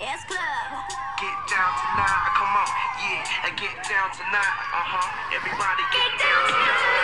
S Club. Get down tonight, come on, yeah, and get down tonight, uh huh. Everybody get down tonight.